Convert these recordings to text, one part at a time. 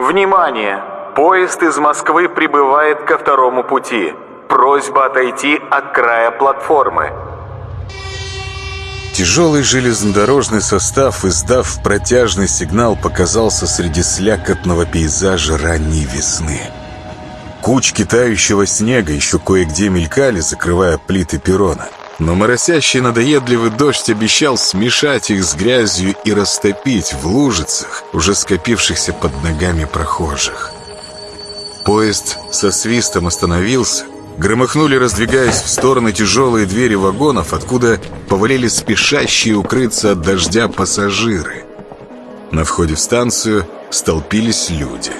Внимание! Поезд из Москвы прибывает ко второму пути. Просьба отойти от края платформы. Тяжелый железнодорожный состав, издав протяжный сигнал, показался среди слякотного пейзажа ранней весны. Кучки тающего снега еще кое-где мелькали, закрывая плиты перрона. Но моросящий надоедливый дождь обещал смешать их с грязью и растопить в лужицах, уже скопившихся под ногами прохожих. Поезд со свистом остановился, Громыхнули, раздвигаясь в стороны тяжелые двери вагонов, откуда повалили спешащие укрыться от дождя пассажиры. На входе в станцию столпились люди.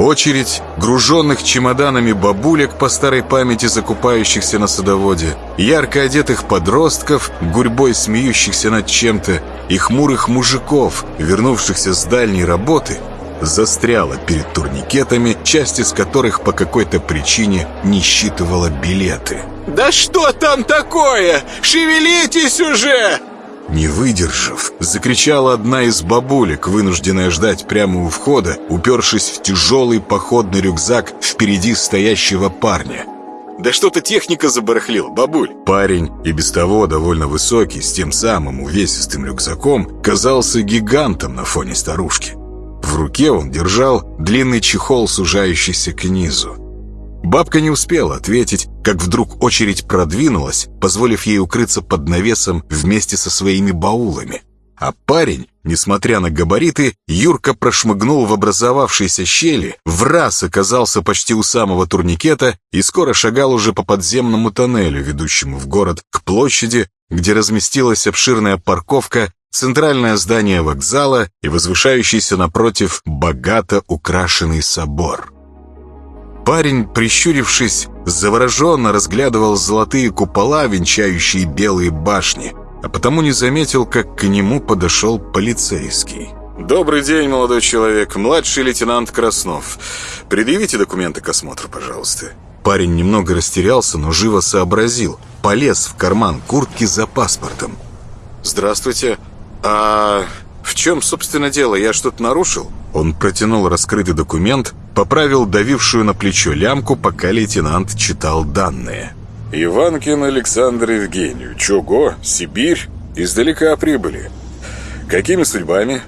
Очередь груженных чемоданами бабулек по старой памяти закупающихся на садоводе, ярко одетых подростков, гурьбой смеющихся над чем-то, и хмурых мужиков, вернувшихся с дальней работы – застряла перед турникетами, часть из которых по какой-то причине не считывала билеты. «Да что там такое? Шевелитесь уже!» Не выдержав, закричала одна из бабулек, вынужденная ждать прямо у входа, упершись в тяжелый походный рюкзак впереди стоящего парня. «Да что-то техника забарахлила, бабуль!» Парень, и без того довольно высокий, с тем самым увесистым рюкзаком, казался гигантом на фоне старушки. В руке он держал длинный чехол, сужающийся к низу. Бабка не успела ответить, как вдруг очередь продвинулась, позволив ей укрыться под навесом вместе со своими баулами. А парень, несмотря на габариты, Юрка прошмыгнул в образовавшейся щели, в раз оказался почти у самого турникета и скоро шагал уже по подземному тоннелю, ведущему в город, к площади, где разместилась обширная парковка центральное здание вокзала и возвышающийся напротив богато украшенный собор. Парень, прищурившись, завороженно разглядывал золотые купола, венчающие белые башни, а потому не заметил, как к нему подошел полицейский. «Добрый день, молодой человек, младший лейтенант Краснов. Предъявите документы к осмотру, пожалуйста». Парень немного растерялся, но живо сообразил. Полез в карман куртки за паспортом. «Здравствуйте. «А в чем, собственно, дело? Я что-то нарушил?» Он протянул раскрытый документ, поправил давившую на плечо лямку, пока лейтенант читал данные. «Иванкин Александр Евгеньевич, Чуго, Сибирь, издалека прибыли. Какими судьбами?»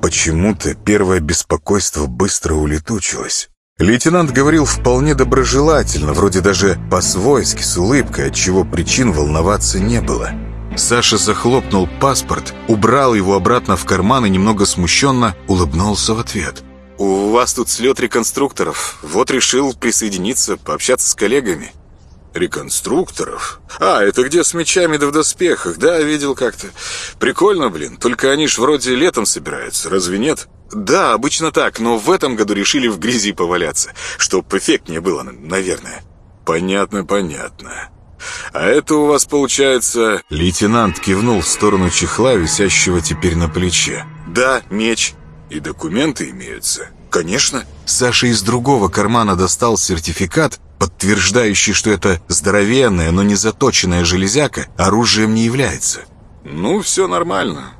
Почему-то первое беспокойство быстро улетучилось. Лейтенант говорил вполне доброжелательно, вроде даже по-свойски, с улыбкой, отчего причин волноваться не было. Саша захлопнул паспорт, убрал его обратно в карман и немного смущенно улыбнулся в ответ. «У вас тут слет реконструкторов. Вот решил присоединиться, пообщаться с коллегами». «Реконструкторов? А, это где с мечами да в доспехах, да, видел как-то. Прикольно, блин, только они ж вроде летом собираются, разве нет?» «Да, обычно так, но в этом году решили в грязи поваляться, чтоб эффектнее было, наверное». «Понятно, понятно. А это у вас получается...» Лейтенант кивнул в сторону чехла, висящего теперь на плече. «Да, меч. И документы имеются?» «Конечно». Саша из другого кармана достал сертификат, подтверждающий, что это здоровенная, но не заточенная железяка оружием не является. «Ну, все нормально.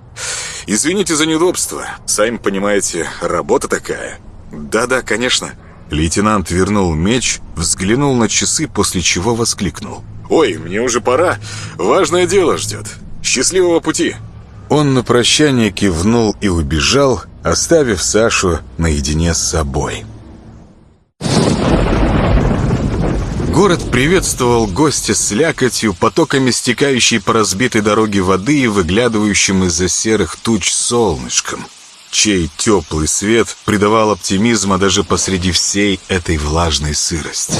Извините за неудобство. Сами понимаете, работа такая». «Да-да, конечно». Лейтенант вернул меч, взглянул на часы, после чего воскликнул. «Ой, мне уже пора. Важное дело ждет. Счастливого пути!» Он на прощание кивнул и убежал, оставив Сашу наедине с собой. Город приветствовал гостя с лякотью, потоками стекающей по разбитой дороге воды и выглядывающим из-за серых туч солнышком, чей теплый свет придавал оптимизма даже посреди всей этой влажной сырости.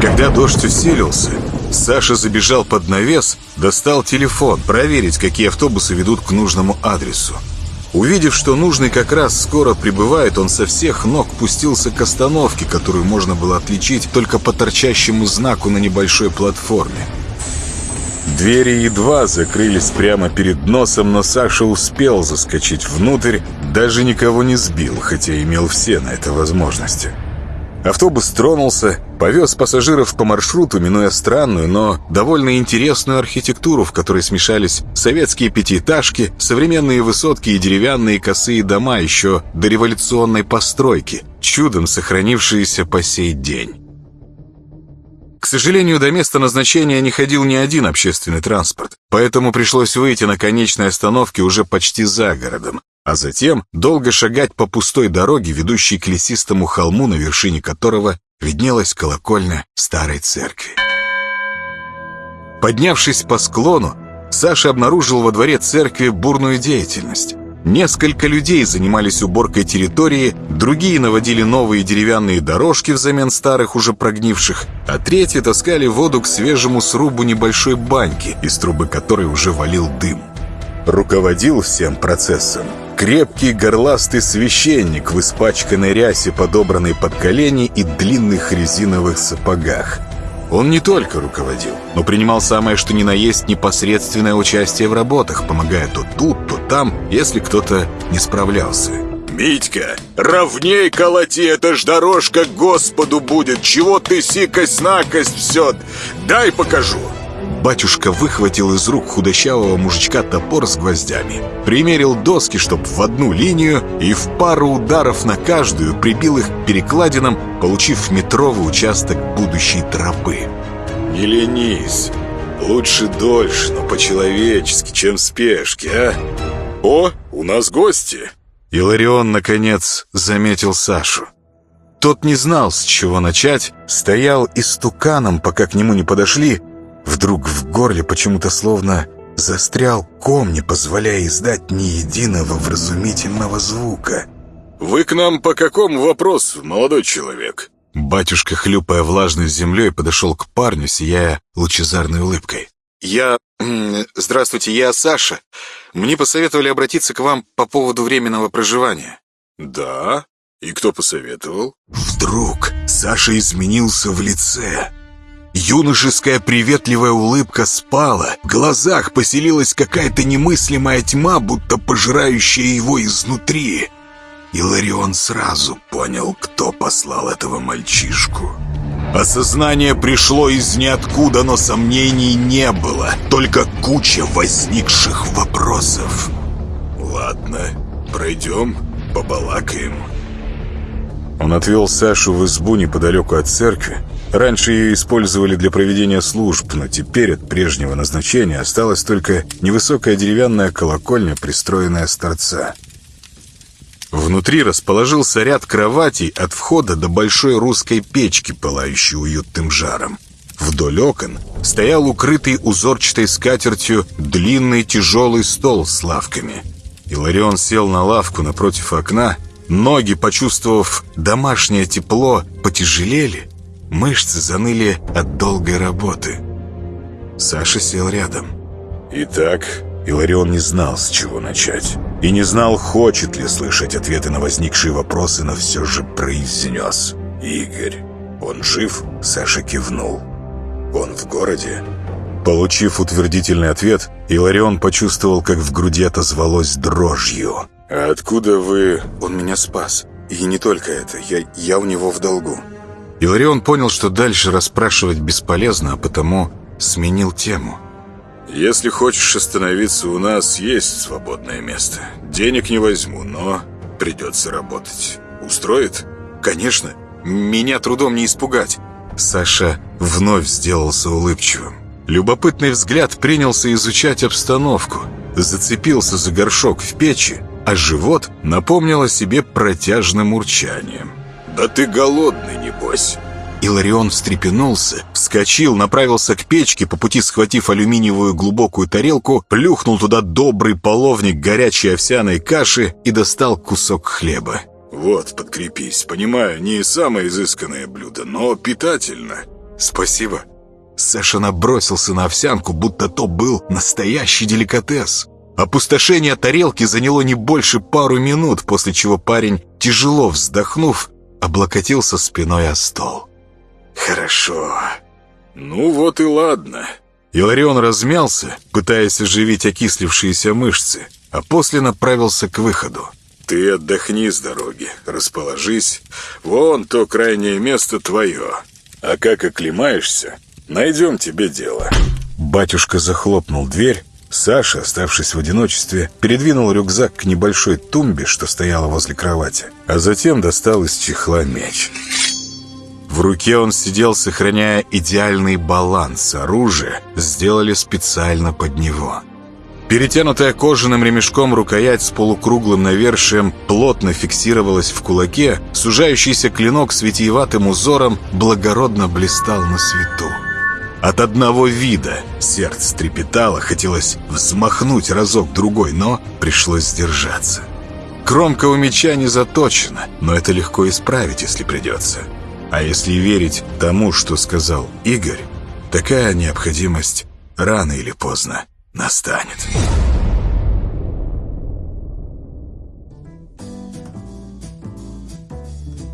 Когда дождь усилился, Саша забежал под навес, достал телефон, проверить, какие автобусы ведут к нужному адресу. Увидев, что нужный как раз скоро прибывает, он со всех ног пустился к остановке, которую можно было отличить только по торчащему знаку на небольшой платформе. Двери едва закрылись прямо перед носом, но Саша успел заскочить внутрь, даже никого не сбил, хотя имел все на это возможности. Автобус тронулся, Повез пассажиров по маршруту, минуя странную, но довольно интересную архитектуру, в которой смешались советские пятиэтажки, современные высотки и деревянные косые дома еще до революционной постройки, чудом сохранившиеся по сей день. Сожалению, до места назначения не ходил ни один общественный транспорт, поэтому пришлось выйти на конечной остановке уже почти за городом, а затем долго шагать по пустой дороге, ведущей к лесистому холму, на вершине которого виднелась колокольня старой церкви. Поднявшись по склону, Саша обнаружил во дворе церкви бурную деятельность. Несколько людей занимались уборкой территории, другие наводили новые деревянные дорожки взамен старых, уже прогнивших, а третьи таскали воду к свежему срубу небольшой баньки, из трубы которой уже валил дым. Руководил всем процессом крепкий горластый священник в испачканной рясе, подобранной под колени и длинных резиновых сапогах. Он не только руководил, но принимал самое что ни на есть непосредственное участие в работах, помогая то тут, то там, если кто-то не справлялся. «Митька, ровней колоти, это ж дорожка Господу будет! Чего ты сикость-накость все? Дай покажу!» Батюшка выхватил из рук худощавого мужичка топор с гвоздями, примерил доски, чтоб в одну линию, и в пару ударов на каждую прибил их к перекладинам, получив метровый участок будущей тропы. «Не ленись. Лучше дольше, но по-человечески, чем в спешке, а? О, у нас гости!» Иларион, наконец, заметил Сашу. Тот не знал, с чего начать, стоял истуканом, пока к нему не подошли, Вдруг в горле почему-то словно застрял ком, не позволяя издать ни единого вразумительного звука. «Вы к нам по какому вопросу, молодой человек?» Батюшка, хлюпая влажной землей, подошел к парню, сияя лучезарной улыбкой. «Я... Здравствуйте, я Саша. Мне посоветовали обратиться к вам по поводу временного проживания». «Да? И кто посоветовал?» Вдруг Саша изменился в лице. Юношеская приветливая улыбка спала, в глазах поселилась какая-то немыслимая тьма, будто пожирающая его изнутри. И Ларион сразу понял, кто послал этого мальчишку. Осознание пришло из ниоткуда, но сомнений не было, только куча возникших вопросов. «Ладно, пройдем, побалакаем». Он отвел Сашу в избу неподалеку от церкви, Раньше ее использовали для проведения служб, но теперь от прежнего назначения осталась только невысокая деревянная колокольня, пристроенная с торца. Внутри расположился ряд кроватей от входа до большой русской печки, пылающей уютным жаром. Вдоль окон стоял укрытый узорчатой скатертью длинный тяжелый стол с лавками. Иларион сел на лавку напротив окна, ноги, почувствовав домашнее тепло, потяжелели, Мышцы заныли от долгой работы. Саша сел рядом. Итак, Иларион не знал, с чего начать. И не знал, хочет ли слышать ответы на возникшие вопросы, но все же произнес. «Игорь, он жив?» Саша кивнул. «Он в городе?» Получив утвердительный ответ, Иларион почувствовал, как в груди отозвалось дрожью. «А откуда вы...» «Он меня спас. И не только это. Я, я у него в долгу». Иларион понял, что дальше расспрашивать бесполезно, а потому сменил тему. «Если хочешь остановиться у нас, есть свободное место. Денег не возьму, но придется работать. Устроит?» «Конечно. Меня трудом не испугать». Саша вновь сделался улыбчивым. Любопытный взгляд принялся изучать обстановку. Зацепился за горшок в печи, а живот напомнил о себе протяжным урчанием. «Да ты голодный, небось!» Иларион встрепенулся, вскочил, направился к печке, по пути схватив алюминиевую глубокую тарелку, плюхнул туда добрый половник горячей овсяной каши и достал кусок хлеба. «Вот, подкрепись. Понимаю, не самое изысканное блюдо, но питательно». «Спасибо». Саша набросился на овсянку, будто то был настоящий деликатес. Опустошение тарелки заняло не больше пару минут, после чего парень, тяжело вздохнув, облокотился спиной о стол. «Хорошо. Ну вот и ладно». Иларион размялся, пытаясь оживить окислившиеся мышцы, а после направился к выходу. «Ты отдохни с дороги, расположись. Вон то крайнее место твое». А как оклемаешься, найдем тебе дело». Батюшка захлопнул дверь. Саша, оставшись в одиночестве, передвинул рюкзак к небольшой тумбе, что стояла возле кровати, а затем достал из чехла меч. В руке он сидел, сохраняя идеальный баланс. Оружие сделали специально под него. Перетянутая кожаным ремешком рукоять с полукруглым навершием плотно фиксировалась в кулаке, сужающийся клинок с витиеватым узором благородно блистал на свету. От одного вида сердце трепетало, хотелось взмахнуть разок-другой, но пришлось сдержаться. Кромка у меча не заточена, но это легко исправить, если придется. А если верить тому, что сказал Игорь, такая необходимость рано или поздно настанет.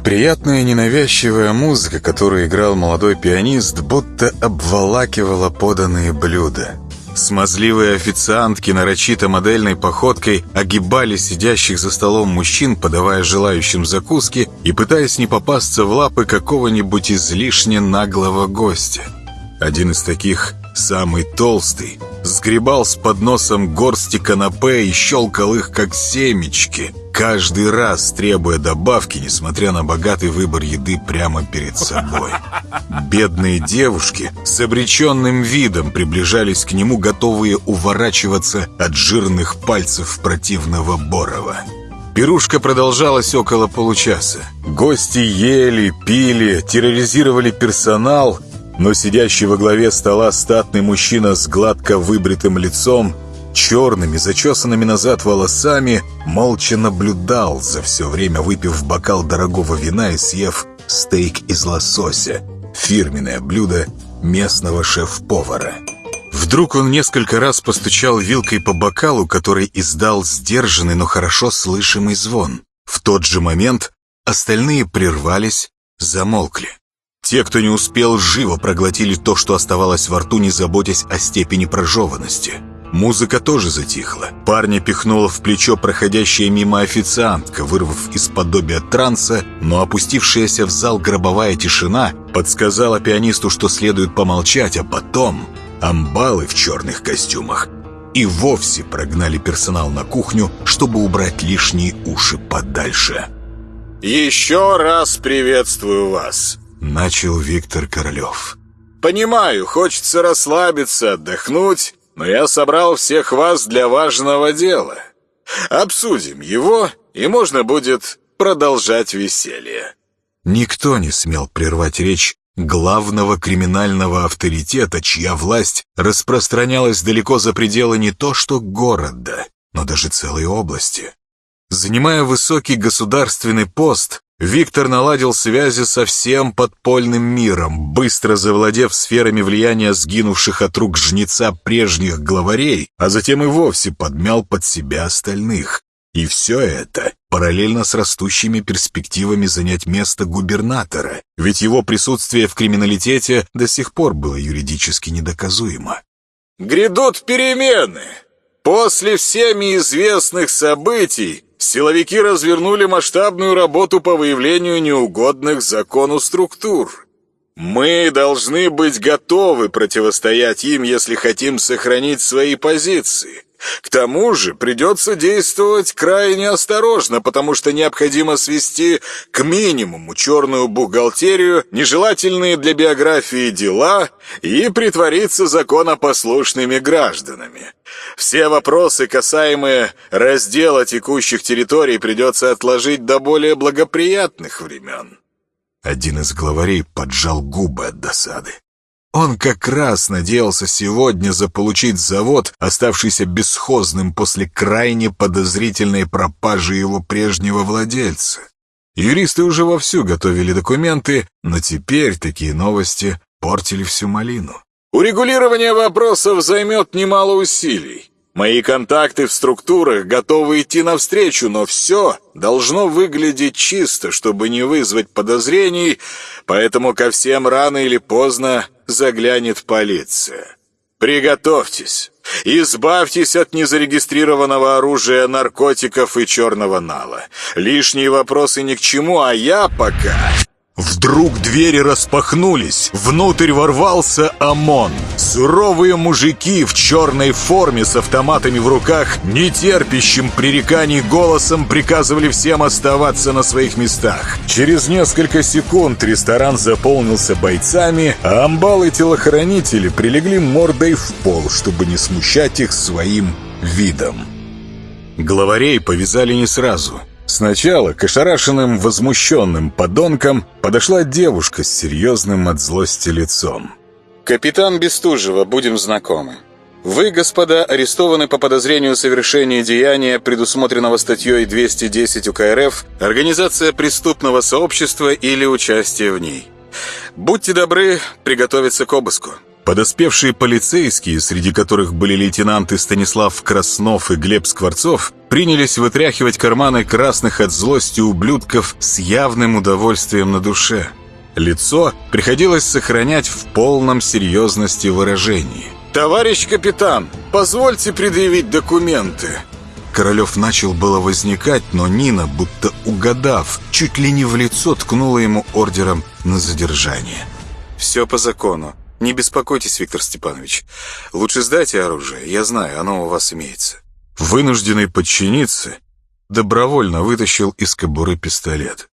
Приятная ненавязчивая музыка, которую играл молодой пианист, будто обволакивала поданные блюда. Смазливые официантки нарочито модельной походкой огибали сидящих за столом мужчин, подавая желающим закуски и пытаясь не попасться в лапы какого-нибудь излишне наглого гостя. Один из таких, самый толстый, сгребал с подносом горсти канапе и щелкал их, как семечки, каждый раз требуя добавки, несмотря на богатый выбор еды прямо перед собой. Бедные девушки с обреченным видом приближались к нему, готовые уворачиваться от жирных пальцев противного Борова. Пирушка продолжалась около получаса. Гости ели, пили, терроризировали персонал, но сидящий во главе стола статный мужчина с гладко выбритым лицом, черными, зачесанными назад волосами, молча наблюдал за все время, выпив бокал дорогого вина и съев стейк из лосося, фирменное блюдо местного шеф-повара. Вдруг он несколько раз постучал вилкой по бокалу, который издал сдержанный, но хорошо слышимый звон. В тот же момент остальные прервались, замолкли. Те, кто не успел, живо проглотили то, что оставалось во рту, не заботясь о степени прожеванности. Музыка тоже затихла. Парня пихнула в плечо проходящая мимо официантка, вырвав из подобия транса, но опустившаяся в зал гробовая тишина подсказала пианисту, что следует помолчать, а потом амбалы в черных костюмах и вовсе прогнали персонал на кухню, чтобы убрать лишние уши подальше. «Еще раз приветствую вас!» Начал Виктор Королев. «Понимаю, хочется расслабиться, отдохнуть, но я собрал всех вас для важного дела. Обсудим его, и можно будет продолжать веселье». Никто не смел прервать речь главного криминального авторитета, чья власть распространялась далеко за пределы не то что города, но даже целой области. Занимая высокий государственный пост, Виктор наладил связи со всем подпольным миром, быстро завладев сферами влияния сгинувших от рук жнеца прежних главарей, а затем и вовсе подмял под себя остальных. И все это параллельно с растущими перспективами занять место губернатора, ведь его присутствие в криминалитете до сих пор было юридически недоказуемо. «Грядут перемены!» После всеми известных событий силовики развернули масштабную работу по выявлению неугодных закону структур. Мы должны быть готовы противостоять им, если хотим сохранить свои позиции. К тому же придется действовать крайне осторожно, потому что необходимо свести к минимуму черную бухгалтерию, нежелательные для биографии дела и притвориться законопослушными гражданами. Все вопросы, касаемые раздела текущих территорий, придется отложить до более благоприятных времен. Один из главарей поджал губы от досады. Он как раз надеялся сегодня заполучить завод, оставшийся бесхозным после крайне подозрительной пропажи его прежнего владельца. Юристы уже вовсю готовили документы, но теперь такие новости портили всю малину. Урегулирование вопросов займет немало усилий. Мои контакты в структурах готовы идти навстречу, но все должно выглядеть чисто, чтобы не вызвать подозрений, поэтому ко всем рано или поздно заглянет полиция. Приготовьтесь. Избавьтесь от незарегистрированного оружия, наркотиков и черного нала. Лишние вопросы ни к чему, а я пока Вдруг двери распахнулись, внутрь ворвался ОМОН. Суровые мужики в черной форме с автоматами в руках, нетерпящим пререканий голосом приказывали всем оставаться на своих местах. Через несколько секунд ресторан заполнился бойцами, а амбалы-телохранители прилегли мордой в пол, чтобы не смущать их своим видом. Главарей повязали не сразу — Сначала к ошарашенным, возмущенным подонкам подошла девушка с серьезным от злости лицом. «Капитан Бестужева, будем знакомы. Вы, господа, арестованы по подозрению совершения деяния, предусмотренного статьей 210 УК РФ, организация преступного сообщества или участие в ней. Будьте добры приготовиться к обыску». Подоспевшие полицейские, среди которых были лейтенанты Станислав Краснов и Глеб Скворцов, принялись вытряхивать карманы красных от злости ублюдков с явным удовольствием на душе. Лицо приходилось сохранять в полном серьезности выражении. «Товарищ капитан, позвольте предъявить документы». Королев начал было возникать, но Нина, будто угадав, чуть ли не в лицо ткнула ему ордером на задержание. «Все по закону. Не беспокойтесь, Виктор Степанович. Лучше сдайте оружие. Я знаю, оно у вас имеется. Вынужденный подчиниться, добровольно вытащил из кобуры пистолет.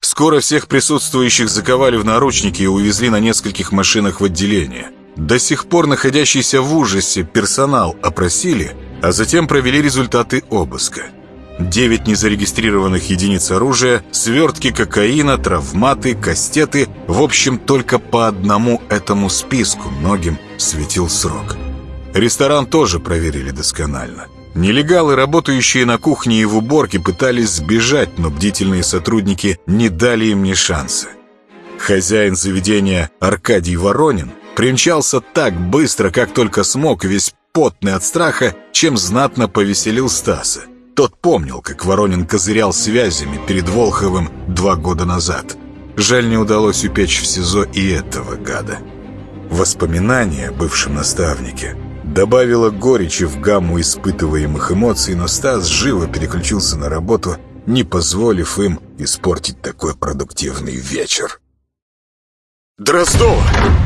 Скоро всех присутствующих заковали в наручники и увезли на нескольких машинах в отделение. До сих пор находящийся в ужасе персонал опросили, а затем провели результаты обыска. Девять незарегистрированных единиц оружия, свертки кокаина, травматы, кастеты. В общем, только по одному этому списку многим светил срок. Ресторан тоже проверили досконально. Нелегалы, работающие на кухне и в уборке, пытались сбежать, но бдительные сотрудники не дали им ни шанса. Хозяин заведения Аркадий Воронин примчался так быстро, как только смог, весь потный от страха, чем знатно повеселил Стаса. Тот помнил, как Воронин козырял связями перед Волховым два года назад. Жаль, не удалось упечь в СИЗО и этого гада. Воспоминания о бывшем наставнике добавило горечи в гамму испытываемых эмоций, но Стас живо переключился на работу, не позволив им испортить такой продуктивный вечер. «Дроздова!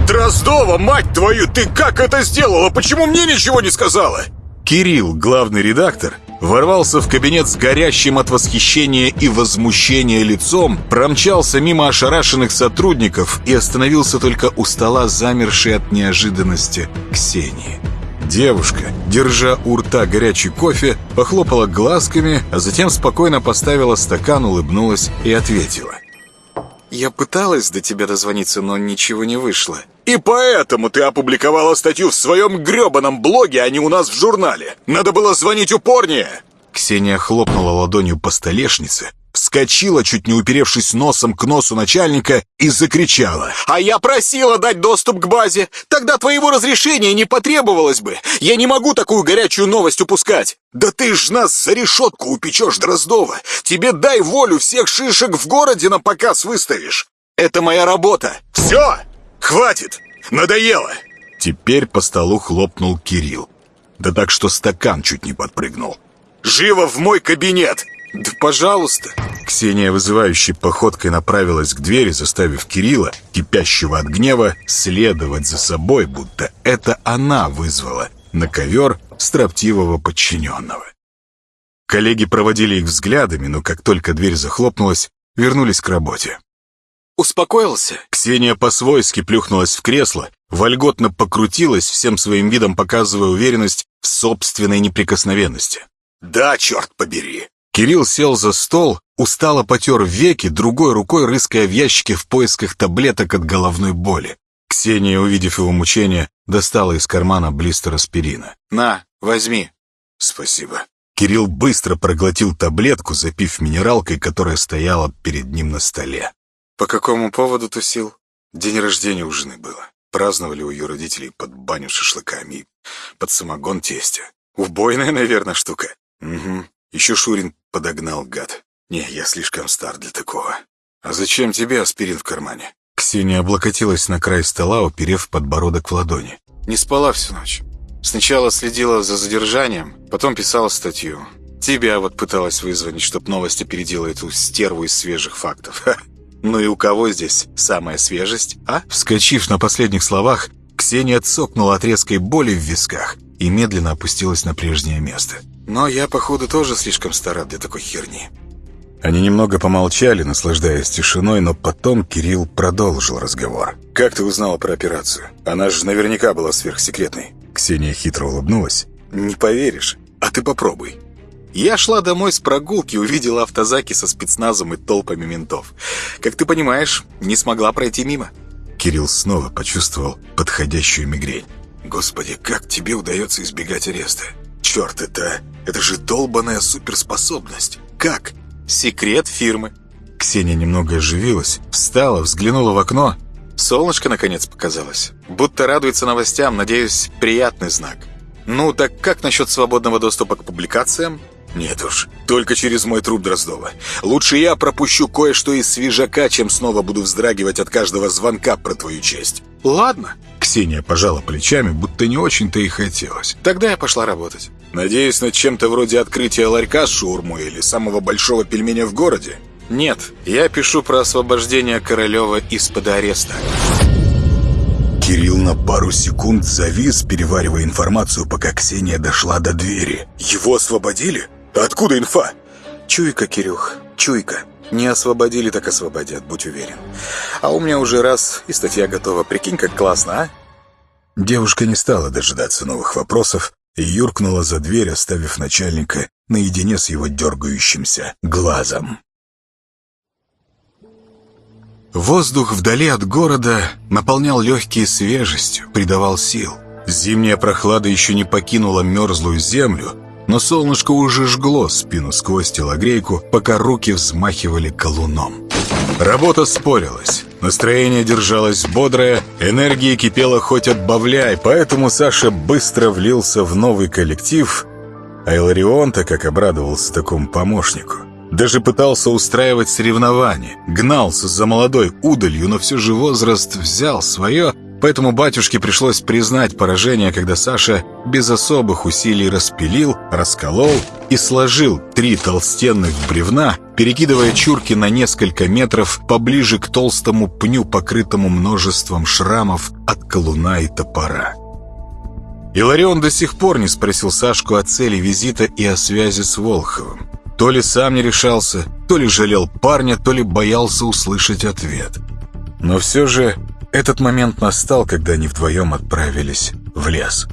Дроздова, мать твою! Ты как это сделала? Почему мне ничего не сказала?» Кирилл, главный редактор, ворвался в кабинет с горящим от восхищения и возмущения лицом, промчался мимо ошарашенных сотрудников и остановился только у стола, замершей от неожиданности Ксении. Девушка, держа у рта горячий кофе, похлопала глазками, а затем спокойно поставила стакан, улыбнулась и ответила. «Я пыталась до тебя дозвониться, но ничего не вышло». «И поэтому ты опубликовала статью в своем гребаном блоге, а не у нас в журнале. Надо было звонить упорнее». Ксения хлопнула ладонью по столешнице, вскочила, чуть не уперевшись носом к носу начальника, и закричала. «А я просила дать доступ к базе! Тогда твоего разрешения не потребовалось бы! Я не могу такую горячую новость упускать! Да ты ж нас за решетку упечешь, Дроздова! Тебе дай волю, всех шишек в городе на показ выставишь! Это моя работа! Все! Хватит! Надоело!» Теперь по столу хлопнул Кирилл. Да так, что стакан чуть не подпрыгнул. «Живо в мой кабинет!» «Да пожалуйста!» Ксения вызывающей походкой направилась к двери, заставив Кирилла, кипящего от гнева, следовать за собой, будто это она вызвала на ковер строптивого подчиненного. Коллеги проводили их взглядами, но как только дверь захлопнулась, вернулись к работе. «Успокоился?» Ксения по-свойски плюхнулась в кресло, вольготно покрутилась, всем своим видом показывая уверенность в собственной неприкосновенности. «Да, черт побери!» Кирилл сел за стол, устало потер веки, другой рукой рыская в ящике в поисках таблеток от головной боли. Ксения, увидев его мучение, достала из кармана блистер аспирина. «На, возьми». «Спасибо». Кирилл быстро проглотил таблетку, запив минералкой, которая стояла перед ним на столе. «По какому поводу тусил?» «День рождения у жены было. Праздновали у ее родителей под баню с шашлыками под самогон тестя. Убойная, наверное, штука». «Угу. Еще Шурин подогнал, гад. Не, я слишком стар для такого. А зачем тебе аспирин в кармане?» Ксения облокотилась на край стола, уперев подбородок в ладони. «Не спала всю ночь. Сначала следила за задержанием, потом писала статью. Тебя вот пыталась вызвонить, чтоб новость опередила эту стерву из свежих фактов. Ха. Ну и у кого здесь самая свежесть, а? Вскочив на последних словах, Ксения цокнула от резкой боли в висках и медленно опустилась на прежнее место. Но я, походу, тоже слишком стара для такой херни. Они немного помолчали, наслаждаясь тишиной, но потом Кирилл продолжил разговор. «Как ты узнала про операцию? Она же наверняка была сверхсекретной». Ксения хитро улыбнулась. «Не поверишь, а ты попробуй». Я шла домой с прогулки, увидела автозаки со спецназом и толпами ментов. Как ты понимаешь, не смогла пройти мимо. Кирилл снова почувствовал подходящую мигрень. «Господи, как тебе удается избегать ареста? Черт, это... это же долбаная суперспособность. Как?» Секрет фирмы. Ксения немного оживилась, встала, взглянула в окно. Солнышко, наконец, показалось. Будто радуется новостям, надеюсь, приятный знак. Ну, так как насчет свободного доступа к публикациям? Нет уж, только через мой труп Дроздова. Лучше я пропущу кое-что из свежака, чем снова буду вздрагивать от каждого звонка про твою честь. Ладно. Ксения пожала плечами, будто не очень-то и хотелось. Тогда я пошла работать. Надеюсь, над чем-то вроде открытия ларька с шаурмой или самого большого пельменя в городе? Нет, я пишу про освобождение Королева из-под ареста. Кирилл на пару секунд завис, переваривая информацию, пока Ксения дошла до двери. Его освободили? Откуда инфа? Чуйка, Кирюх, чуйка. Не освободили, так освободят, будь уверен. А у меня уже раз и статья готова. Прикинь, как классно, а? Девушка не стала дожидаться новых вопросов и юркнула за дверь, оставив начальника наедине с его дергающимся глазом. Воздух вдали от города наполнял легкие свежестью, придавал сил. Зимняя прохлада еще не покинула мерзлую землю, но солнышко уже жгло спину сквозь телогрейку, пока руки взмахивали колуном. Работа спорилась. Настроение держалось бодрое, энергии кипело хоть отбавляй, поэтому Саша быстро влился в новый коллектив, а Иларион-то как обрадовался такому помощнику. Даже пытался устраивать соревнования, гнался за молодой удалью, но все же возраст взял свое, поэтому батюшке пришлось признать поражение, когда Саша без особых усилий распилил, расколол и сложил три толстенных бревна, перекидывая чурки на несколько метров поближе к толстому пню, покрытому множеством шрамов от колуна и топора. Иларион до сих пор не спросил Сашку о цели визита и о связи с Волховым. То ли сам не решался, то ли жалел парня, то ли боялся услышать ответ. Но все же этот момент настал, когда они вдвоем отправились в лес.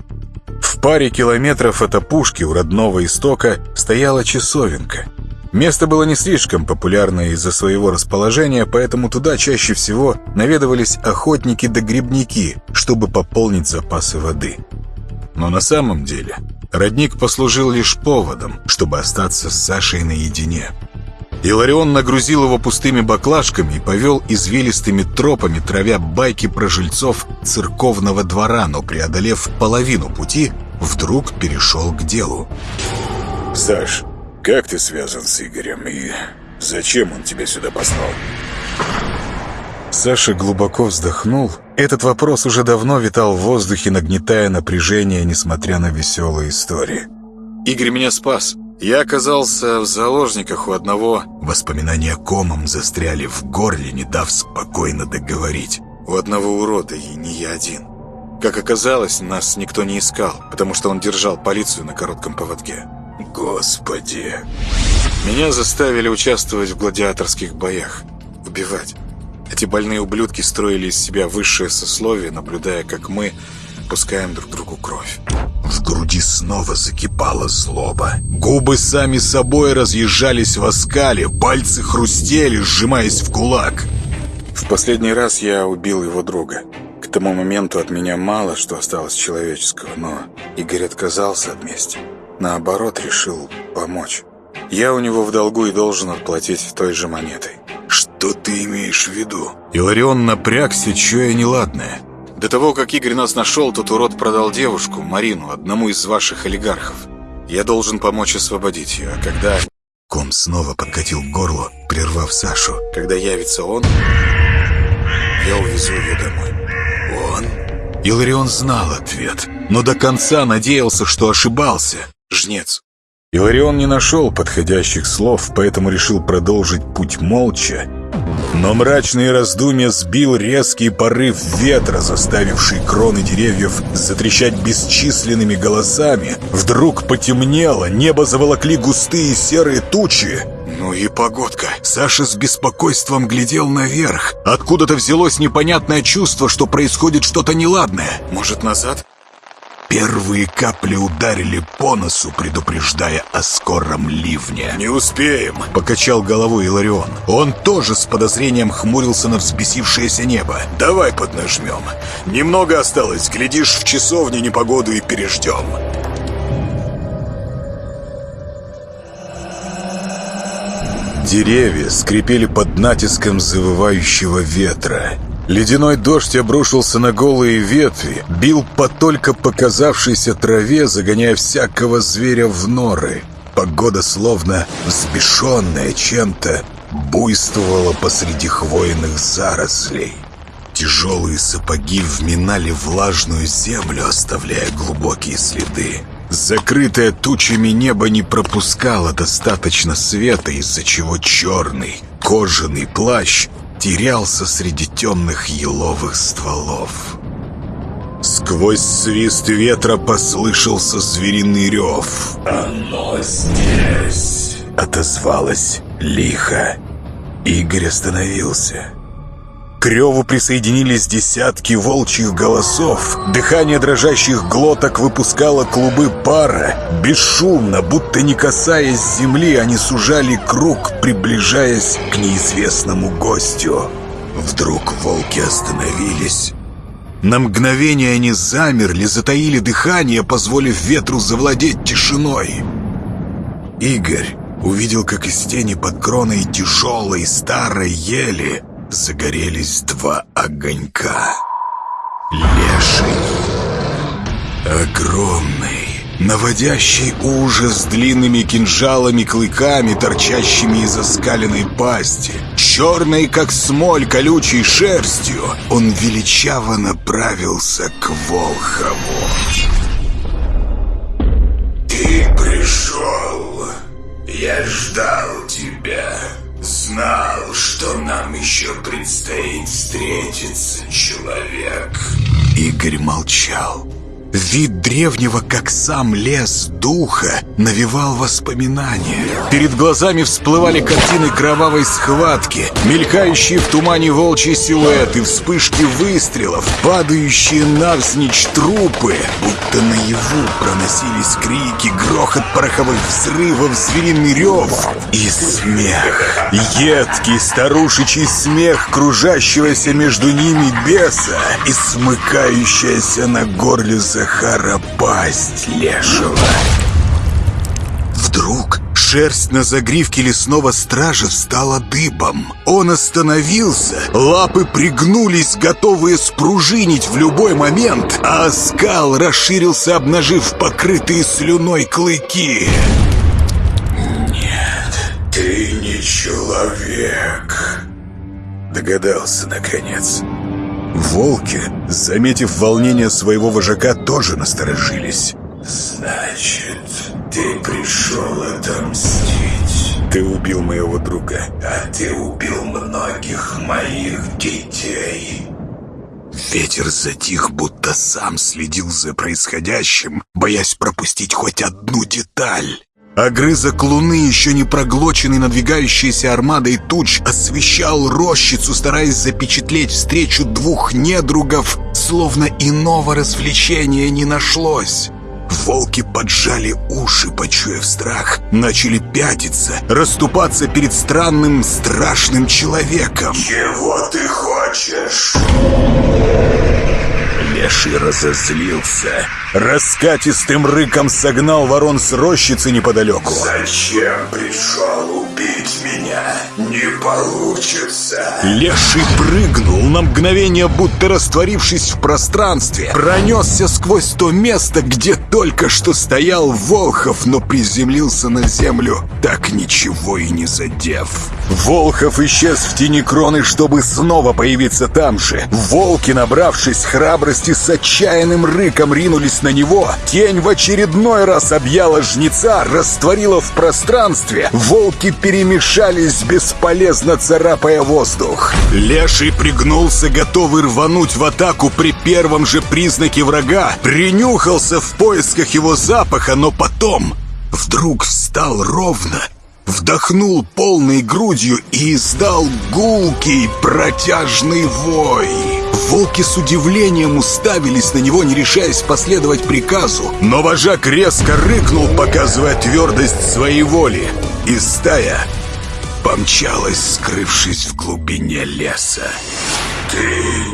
В паре километров от опушки у родного истока стояла часовенка. Место было не слишком популярное из-за своего расположения, поэтому туда чаще всего наведывались охотники да грибники, чтобы пополнить запасы воды. Но на самом деле Родник послужил лишь поводом, чтобы остаться с Сашей наедине. Иларион нагрузил его пустыми баклажками и повел извилистыми тропами, травя байки про жильцов церковного двора, но, преодолев половину пути, вдруг перешел к делу. «Саш, как ты связан с Игорем и зачем он тебя сюда послал?» Саша глубоко вздохнул. Этот вопрос уже давно витал в воздухе, нагнетая напряжение, несмотря на веселые истории. «Игорь меня спас. Я оказался в заложниках у одного...» Воспоминания комом застряли в горле, не дав спокойно договорить. «У одного урода, и не я один. Как оказалось, нас никто не искал, потому что он держал полицию на коротком поводке». «Господи!» Меня заставили участвовать в гладиаторских боях. Убивать. Эти больные ублюдки строили из себя высшее сословие, наблюдая, как мы пускаем друг другу кровь. В груди снова закипала злоба. Губы сами собой разъезжались в оскале, пальцы хрустели, сжимаясь в кулак. В последний раз я убил его друга. К тому моменту от меня мало что осталось человеческого, но Игорь отказался от мести. Наоборот, решил помочь. Я у него в долгу и должен отплатить той же монетой. «Что ты имеешь в виду?» Иларион напрягся, чуя неладное. До того, как Игорь нас нашел, тот урод продал девушку, Марину, одному из ваших олигархов. Я должен помочь освободить ее, а когда... Ком снова подкатил к горлу, прервав Сашу. Когда явится он, я увезу ее домой. Он? Иларион знал ответ, но до конца надеялся, что ошибался. Жнец. Иларион не нашел подходящих слов, поэтому решил продолжить путь молча, Но мрачные раздумья сбил резкий порыв ветра, заставивший кроны деревьев затрещать бесчисленными голосами. Вдруг потемнело, небо заволокли густые серые тучи. Ну и погодка. Саша с беспокойством глядел наверх. Откуда-то взялось непонятное чувство, что происходит что-то неладное. Может, назад? Первые капли ударили по носу, предупреждая о скором ливне. «Не успеем!» — покачал головой Иларион. Он тоже с подозрением хмурился на взбесившееся небо. «Давай поднажмем. Немного осталось. Глядишь, в часовне непогоду и переждем». Деревья скрипели под натиском завывающего ветра. Ледяной дождь обрушился на голые ветви, бил по только показавшейся траве, загоняя всякого зверя в норы. Погода, словно взбешенная чем-то, буйствовала посреди хвойных зарослей. Тяжелые сапоги вминали влажную землю, оставляя глубокие следы. Закрытое тучами небо не пропускало достаточно света, из-за чего черный кожаный плащ терялся среди темных еловых стволов. Сквозь свист ветра послышался звериный рев. «Оно здесь!» — отозвалось лихо. Игорь остановился. К реву присоединились десятки волчьих голосов. Дыхание дрожащих глоток выпускало клубы пара. Бесшумно, будто не касаясь земли, они сужали круг, приближаясь к неизвестному гостю. Вдруг волки остановились. На мгновение они замерли, затаили дыхание, позволив ветру завладеть тишиной. Игорь увидел, как из тени под кроной тяжелой старой ели загорелись два огонька. Леший. Огромный, наводящий ужас длинными кинжалами, клыками, торчащими из оскаленной пасти. Черной, как смоль, колючей шерстью, он величаво направился к Волхову. «Ты пришел. Я ждал тебя». Знал, что нам еще предстоит встретиться, человек. Игорь молчал. Вид древнего, как сам лес духа, навевал воспоминания. Перед глазами всплывали картины кровавой схватки, мелькающие в тумане волчьи силуэты, вспышки выстрелов, падающие навзничь трупы. Будто наяву проносились крики, грохот пороховых взрывов, звериный рев и смех. Едкий старушечий смех кружащегося между ними беса и смыкающаяся на горле Захара пасть лешего. Вдруг шерсть на загривке лесного стража стала дыбом. Он остановился, лапы пригнулись, готовые спружинить в любой момент, а скал расширился, обнажив покрытые слюной клыки. «Нет, ты не человек», — догадался наконец. Волки, заметив волнение своего вожака, тоже насторожились. «Значит, ты пришел отомстить. Ты убил моего друга, а ты убил многих моих детей». Ветер затих, будто сам следил за происходящим, боясь пропустить хоть одну деталь. Огрызок луны, еще не проглоченный надвигающейся армадой туч, освещал рощицу, стараясь запечатлеть встречу двух недругов, словно иного развлечения не нашлось. Волки поджали уши, почуяв страх, начали пятиться, расступаться перед странным, страшным человеком. «Чего ты хочешь?» Леший разозлился. Раскатистым рыком согнал ворон с рощицы неподалеку. «Зачем пришел убить меня? Не получится!» Леший прыгнул на мгновение, будто растворившись в пространстве. Пронесся сквозь то место, где только что стоял Волхов, но приземлился на землю, так ничего и не задев. Волхов исчез в тени кроны, чтобы снова появиться там же. Волки, набравшись храбрости, с отчаянным рыком ринулись на него. Тень в очередной раз объяла жнеца, растворила в пространстве. Волки перемешались бесполезно царапая воздух. Леший пригнулся, готовый рвануть в атаку при первом же признаке врага, принюхался в поисках его запаха, но потом вдруг встал ровно, вдохнул полной грудью и издал гулкий протяжный вой. Волки с удивлением уставились на него, не решаясь последовать приказу. Но вожак резко рыкнул, показывая твердость своей воли. И стая помчалась, скрывшись в глубине леса. «Ты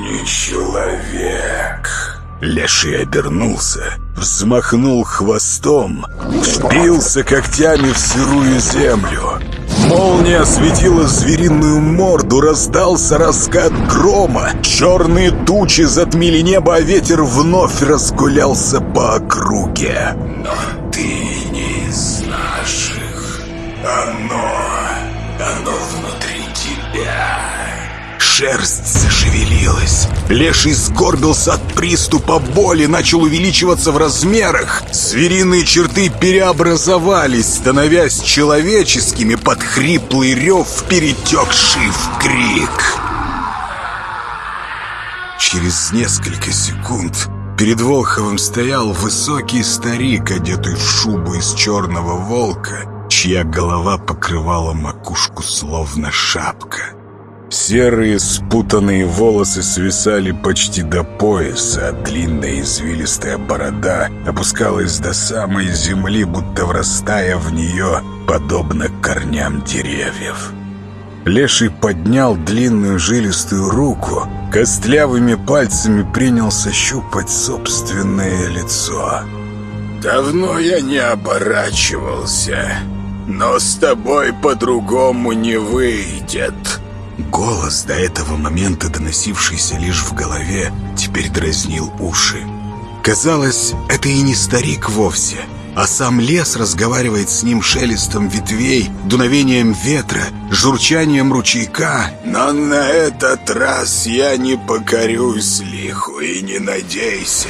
не человек!» Леший обернулся, взмахнул хвостом, впился когтями в сырую землю. Молния осветила звериную морду, раздался раскат грома. Черные тучи затмили небо, а ветер вновь разгулялся по округе. Но ты не из наших. Оно, Шерсть зашевелилась. Леший сгорбился от приступа боли, начал увеличиваться в размерах. Звериные черты преобразовались, становясь человеческими под хриплый рев, перетекший в крик. Через несколько секунд перед Волховым стоял высокий старик, одетый в шубу из черного волка, чья голова покрывала макушку словно шапка. Серые спутанные волосы свисали почти до пояса, а длинная извилистая борода опускалась до самой земли, будто врастая в нее, подобно корням деревьев. Леший поднял длинную жилистую руку, костлявыми пальцами принялся щупать собственное лицо. «Давно я не оборачивался, но с тобой по-другому не выйдет», Голос, до этого момента доносившийся лишь в голове, теперь дразнил уши. Казалось, это и не старик вовсе, а сам лес разговаривает с ним шелестом ветвей, дуновением ветра, журчанием ручейка. Но на этот раз я не покорюсь лиху и не надейся.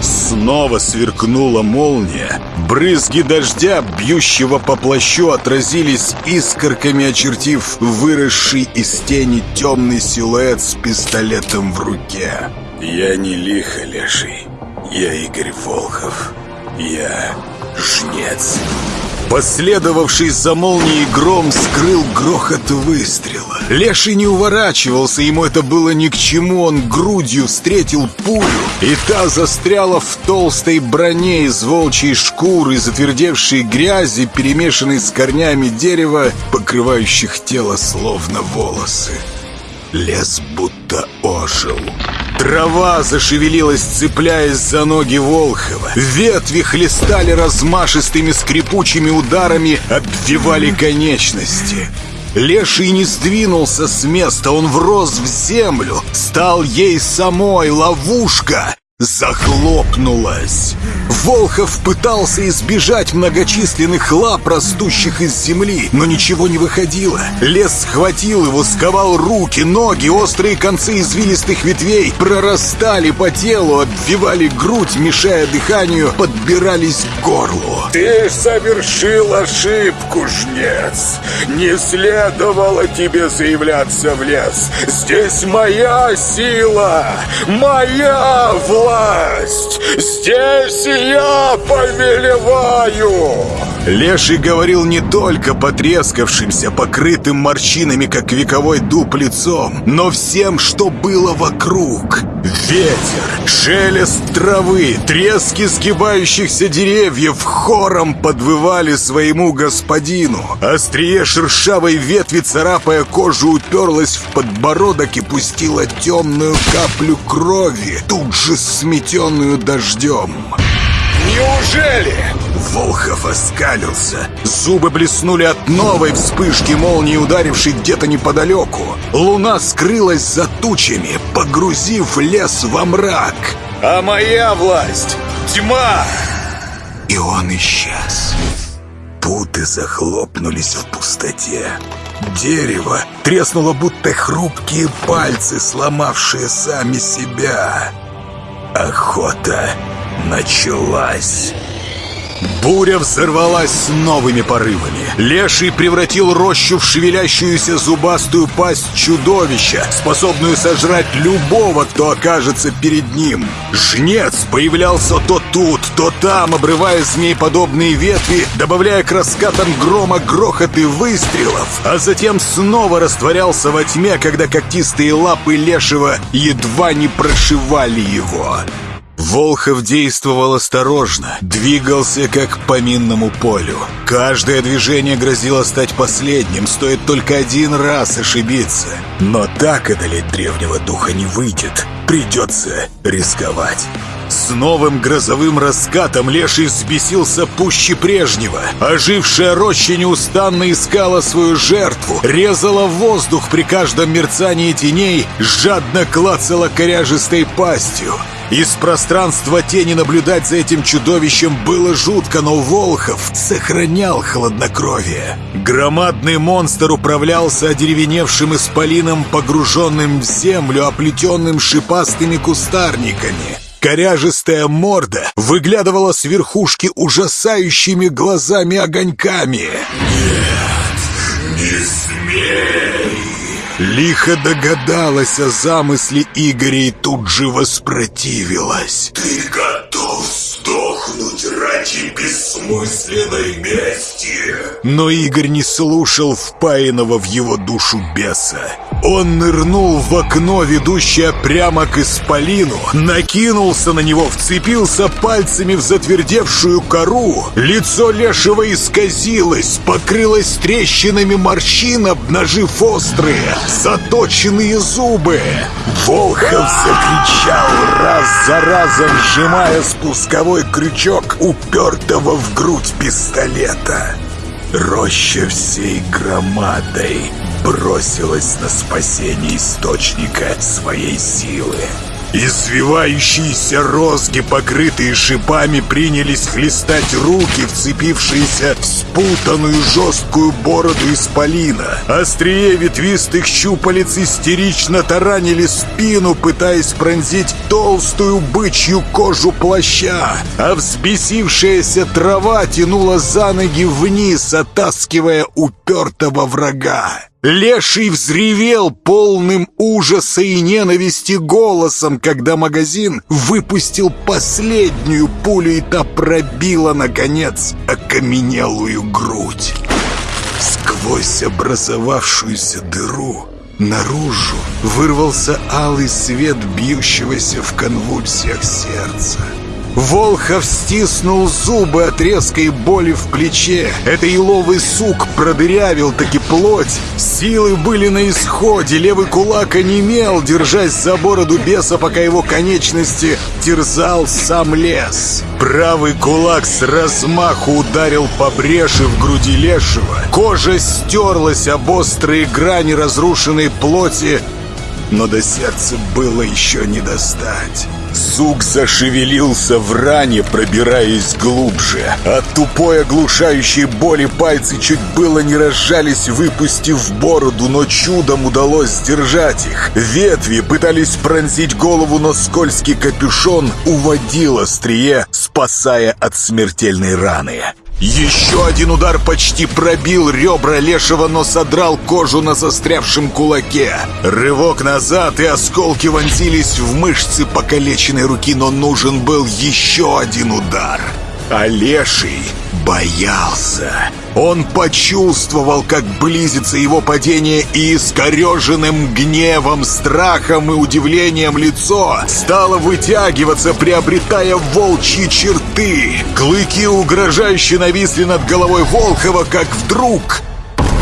Снова сверкнула молния. Брызги дождя, бьющего по плащу, отразились искорками, очертив выросший из тени темный силуэт с пистолетом в руке. «Я не лихо, леший. Я Игорь Волхов. Я жнец». Последовавший за молнией гром скрыл грохот выстрела. Леший не уворачивался, ему это было ни к чему. Он грудью встретил пулю, и та застряла в толстой броне из волчьей шкуры, затвердевшей грязи, перемешанной с корнями дерева, покрывающих тело словно волосы. Лес будто ожил. Трава зашевелилась, цепляясь за ноги Волхова. Ветви хлестали размашистыми скрипучими ударами, обвивали конечности. Леший не сдвинулся с места, он врос в землю, стал ей самой ловушка захлопнулась. Волхов пытался избежать многочисленных лап, растущих из земли, но ничего не выходило. Лес схватил его, сковал руки, ноги, острые концы извилистых ветвей прорастали по телу, обвивали грудь, мешая дыханию, подбирались к горлу. «Ты совершил ошибку, жнец! Не следовало тебе заявляться в лес! Здесь моя сила! Моя власть!» Власть! Здесь я повелеваю!» Леший говорил не только потрескавшимся, покрытым морщинами, как вековой дуб лицом, но всем, что было вокруг. Ветер, шелест травы, трески сгибающихся деревьев хором подвывали своему господину. Острие шершавой ветви, царапая кожу, уперлась в подбородок и пустила темную каплю крови, тут же сметенную дождем. Неужели? Волхов оскалился. Зубы блеснули от новой вспышки молнии, ударившей где-то неподалеку. Луна скрылась за тучами, погрузив лес во мрак. А моя власть — тьма! И он исчез. Путы захлопнулись в пустоте. Дерево треснуло, будто хрупкие пальцы, сломавшие сами себя. Охота началась. Буря взорвалась с новыми порывами. Леший превратил рощу в шевелящуюся зубастую пасть чудовища, способную сожрать любого, кто окажется перед ним. Жнец появлялся то тут, то там, обрывая змей-подобные ветви, добавляя к раскатам грома грохот и выстрелов, а затем снова растворялся во тьме, когда когтистые лапы Лешего едва не прошивали его. Волхов действовал осторожно, двигался как по минному полю. Каждое движение грозило стать последним, стоит только один раз ошибиться. Но так одолеть древнего духа не выйдет, придется рисковать. С новым грозовым раскатом Леший взбесился пуще прежнего. Ожившая роща неустанно искала свою жертву, резала воздух при каждом мерцании теней, жадно клацала коряжистой пастью. Из пространства тени наблюдать за этим чудовищем было жутко, но Волхов сохранял хладнокровие. Громадный монстр управлялся одеревеневшим исполином, погруженным в землю, оплетенным шипастыми кустарниками. Коряжистая морда выглядывала с верхушки ужасающими глазами-огоньками. «Нет, не смей!» Лихо догадалась о замысле Игоря и тут же воспротивилась. «Ты готов сдохнуть ради бессмысленной мести!» Но Игорь не слушал впаянного в его душу беса. Он нырнул в окно, ведущее прямо к исполину, накинулся на него, вцепился пальцами в затвердевшую кору. Лицо лешего исказилось, покрылось трещинами морщин, обнажив острые, заточенные зубы. Волхов закричал, раз за разом сжимая спусковой крючок упертого в грудь пистолета. Роща всей громадой бросилась на спасение источника своей силы. Извивающиеся розги, покрытые шипами, принялись хлестать руки, вцепившиеся в спутанную жесткую бороду исполина. Острие ветвистых щупалец истерично таранили спину, пытаясь пронзить толстую бычью кожу плаща, а взбесившаяся трава тянула за ноги вниз, оттаскивая упертого врага. Леший взревел полным ужаса и ненависти голосом, когда магазин выпустил последнюю пулю, и та пробила, наконец, окаменелую грудь. Сквозь образовавшуюся дыру наружу вырвался алый свет бьющегося в конвульсиях сердца. Волхов стиснул зубы от резкой боли в плече. Это еловый сук продырявил таки плоть. Силы были на исходе. Левый кулак онемел, держась за бороду беса, пока его конечности терзал сам лес. Правый кулак с размаху ударил по бреши в груди лешего. Кожа стерлась об острые грани разрушенной плоти, но до сердца было еще не достать. Сук зашевелился в ране, пробираясь глубже. От тупой оглушающей боли пальцы чуть было не разжались, выпустив бороду, но чудом удалось сдержать их. Ветви пытались пронзить голову, но скользкий капюшон уводил острие, спасая от смертельной раны. Еще один удар почти пробил ребра лешего, но содрал кожу на застрявшем кулаке. Рывок назад, и осколки вонзились в мышцы покалеченной руки, но нужен был еще один удар. А леший боялся. Он почувствовал, как близится его падение, и искореженным гневом, страхом и удивлением лицо стало вытягиваться, приобретая волчьи черты. Клыки угрожающе нависли над головой Волхова, как вдруг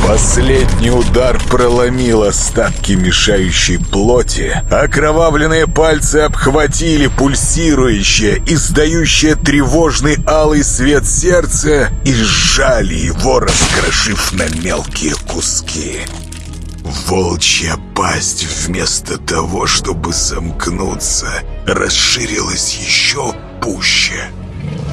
Последний удар проломил остатки мешающей плоти. Окровавленные пальцы обхватили пульсирующее, издающее тревожный алый свет сердце и сжали его, раскрошив на мелкие куски. Волчья пасть вместо того, чтобы сомкнуться, расширилась еще пуще.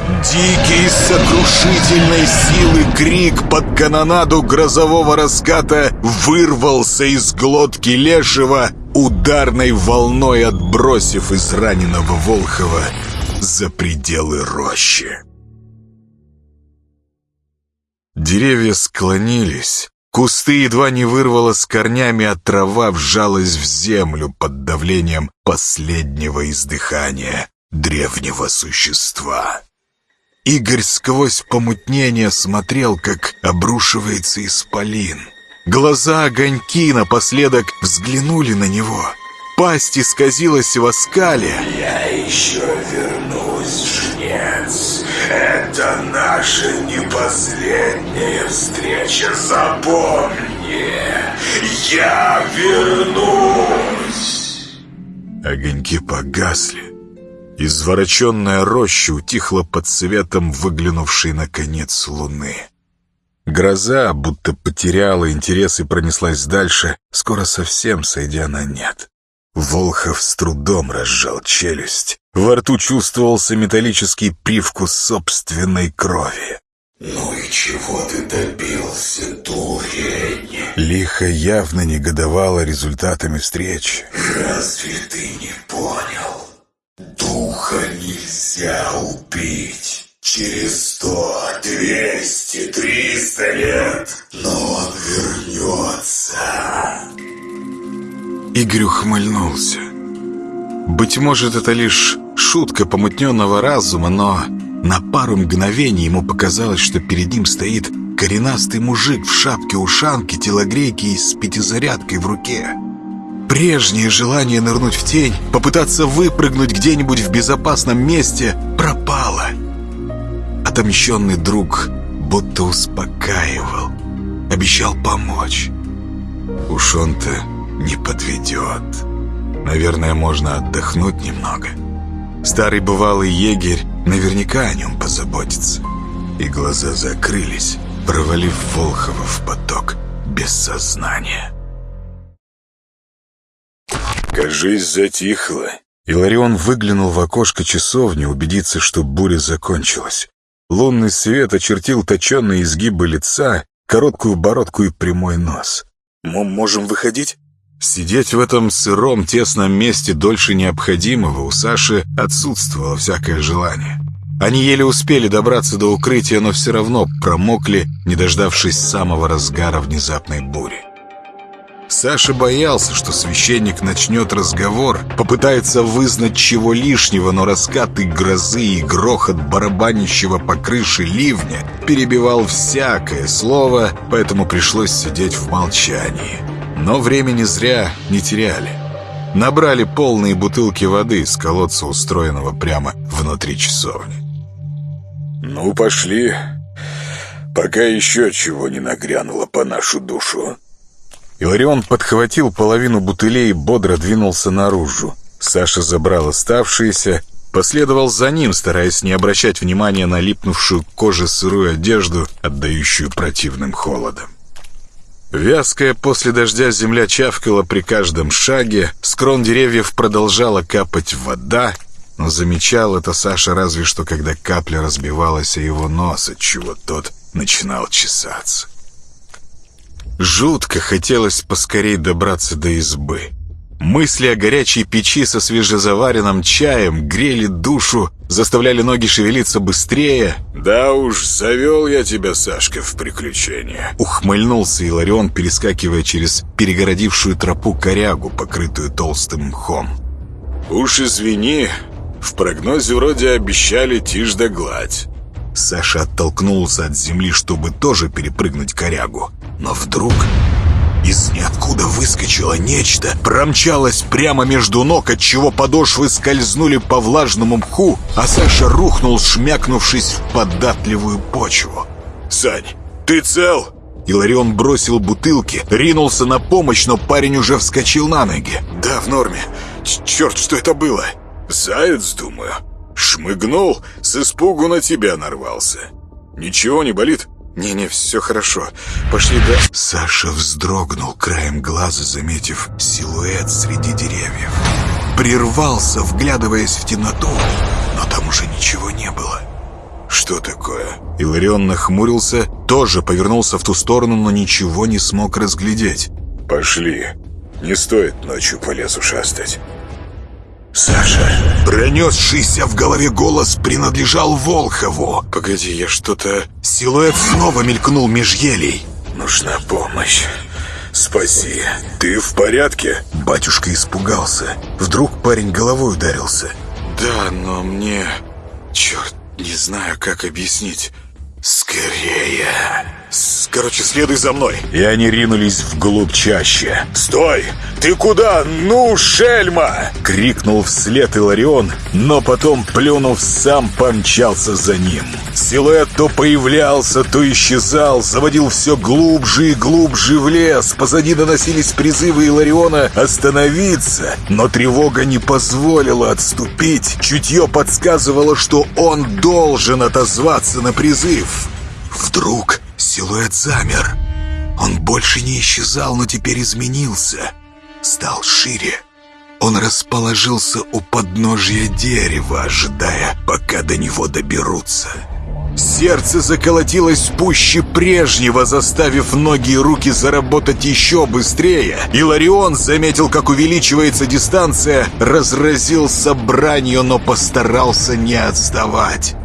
Дикий сокрушительной силы крик под канонаду грозового раската вырвался из глотки Лешего, ударной волной отбросив израненного Волхова за пределы рощи. Деревья склонились. Кусты едва не вырвало с корнями, а трава вжалась в землю под давлением последнего издыхания древнего существа. Игорь сквозь помутнение смотрел, как обрушивается исполин. Глаза огоньки напоследок взглянули на него. Пасть исказилась в оскале. «Я еще вернусь, жнец. Это наша не последняя встреча. Запомни, я вернусь!» Огоньки погасли. Извороченная роща утихла под светом выглянувшей наконец луны. Гроза, будто потеряла интерес и пронеслась дальше, скоро совсем сойдя на нет. Волхов с трудом разжал челюсть. Во рту чувствовался металлический привкус собственной крови. «Ну и чего ты добился, дурень?» Лихо явно негодовала результатами встречи. «Разве ты не понял? Нельзя убить. Через сто, двести, триста лет, но он вернется». Игорь ухмыльнулся. Быть может, это лишь шутка помутненного разума, но на пару мгновений ему показалось, что перед ним стоит коренастый мужик в шапке-ушанке, телогрейке и с пятизарядкой в руке. Прежнее желание нырнуть в тень, попытаться выпрыгнуть где-нибудь в безопасном месте пропало. Отомщенный друг будто успокаивал, обещал помочь. Уж он-то не подведет. Наверное, можно отдохнуть немного. Старый бывалый егерь наверняка о нем позаботится. И глаза закрылись, провалив Волхова в поток без сознания. Кажись, затихло. Иларион выглянул в окошко часовни, убедиться, что буря закончилась. Лунный свет очертил точенные изгибы лица, короткую бородку и прямой нос. Мы можем выходить? Сидеть в этом сыром, тесном месте дольше необходимого у Саши отсутствовало всякое желание. Они еле успели добраться до укрытия, но все равно промокли, не дождавшись самого разгара внезапной бури. Саша боялся, что священник начнет разговор, попытается вызнать чего лишнего, но раскаты грозы и грохот барабанящего по крыше ливня перебивал всякое слово, поэтому пришлось сидеть в молчании. Но времени зря не теряли. Набрали полные бутылки воды из колодца, устроенного прямо внутри часовни. Ну, пошли. Пока еще чего не нагрянуло по нашу душу. Иларион подхватил половину бутылей и бодро двинулся наружу. Саша забрал оставшиеся, последовал за ним, стараясь не обращать внимания на липнувшую к коже сырую одежду, отдающую противным холодом. Вязкая после дождя земля чавкала при каждом шаге, с крон деревьев продолжала капать вода, но замечал это Саша разве что, когда капля разбивалась о его нос, отчего тот начинал чесаться. Жутко хотелось поскорей добраться до избы. Мысли о горячей печи со свежезаваренным чаем грели душу, заставляли ноги шевелиться быстрее. «Да уж, завел я тебя, Сашка, в приключения». Ухмыльнулся Иларион, перескакивая через перегородившую тропу корягу, покрытую толстым мхом. «Уж извини, в прогнозе вроде обещали тишь да гладь». Саша оттолкнулся от земли, чтобы тоже перепрыгнуть корягу. Но вдруг из ниоткуда выскочило нечто, промчалось прямо между ног, отчего подошвы скользнули по влажному мху, а Саша рухнул, шмякнувшись в податливую почву. «Сань, ты цел?» Иларион бросил бутылки, ринулся на помощь, но парень уже вскочил на ноги. «Да, в норме. Черт, что это было?» «Заяц, думаю. Шмыгнул, с испугу на тебя нарвался. Ничего не болит?» «Не-не, все хорошо. Пошли да...» Саша вздрогнул краем глаза, заметив силуэт среди деревьев. Прервался, вглядываясь в темноту, но там уже ничего не было. «Что такое?» Иларион нахмурился, тоже повернулся в ту сторону, но ничего не смог разглядеть. «Пошли. Не стоит ночью по лесу шастать». Саша, пронесшийся в голове голос принадлежал Волхову. Погоди, я что-то... Силуэт снова мелькнул меж елей. Нужна помощь. Спаси. Ты в порядке? Батюшка испугался. Вдруг парень головой ударился. Да, но мне... Черт, не знаю, как объяснить. «Скорее!» Короче, следуй за мной. И они ринулись вглубь чаще. «Стой! Ты куда? Ну, шельма!» Крикнул вслед Иларион, но потом, плюнув, сам помчался за ним. Силуэт то появлялся, то исчезал, заводил все глубже и глубже в лес. Позади доносились призывы Илариона остановиться, но тревога не позволила отступить. Чутье подсказывало, что он должен отозваться на призыв. Вдруг силуэт замер. Он больше не исчезал, но теперь изменился. Стал шире. Он расположился у подножия дерева, ожидая, пока до него доберутся. Сердце заколотилось пуще прежнего, заставив ноги и руки заработать еще быстрее. Иларион заметил, как увеличивается дистанция, разразился бранью, но постарался не отставать.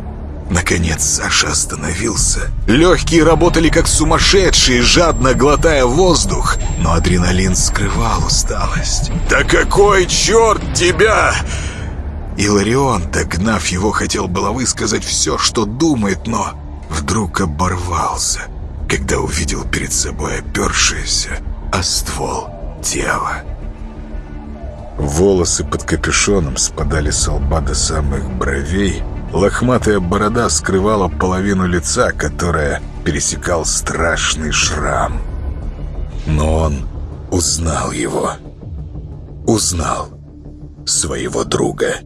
Наконец Саша остановился. Легкие работали как сумасшедшие, жадно глотая воздух, но адреналин скрывал усталость. «Да какой черт тебя!» Иларион, догнав его, хотел было высказать все, что думает, но вдруг оборвался, когда увидел перед собой опершееся о ствол тело. Волосы под капюшоном спадали с лба до самых бровей, Лохматая борода скрывала половину лица, которое пересекал страшный шрам. Но он узнал его. Узнал своего друга.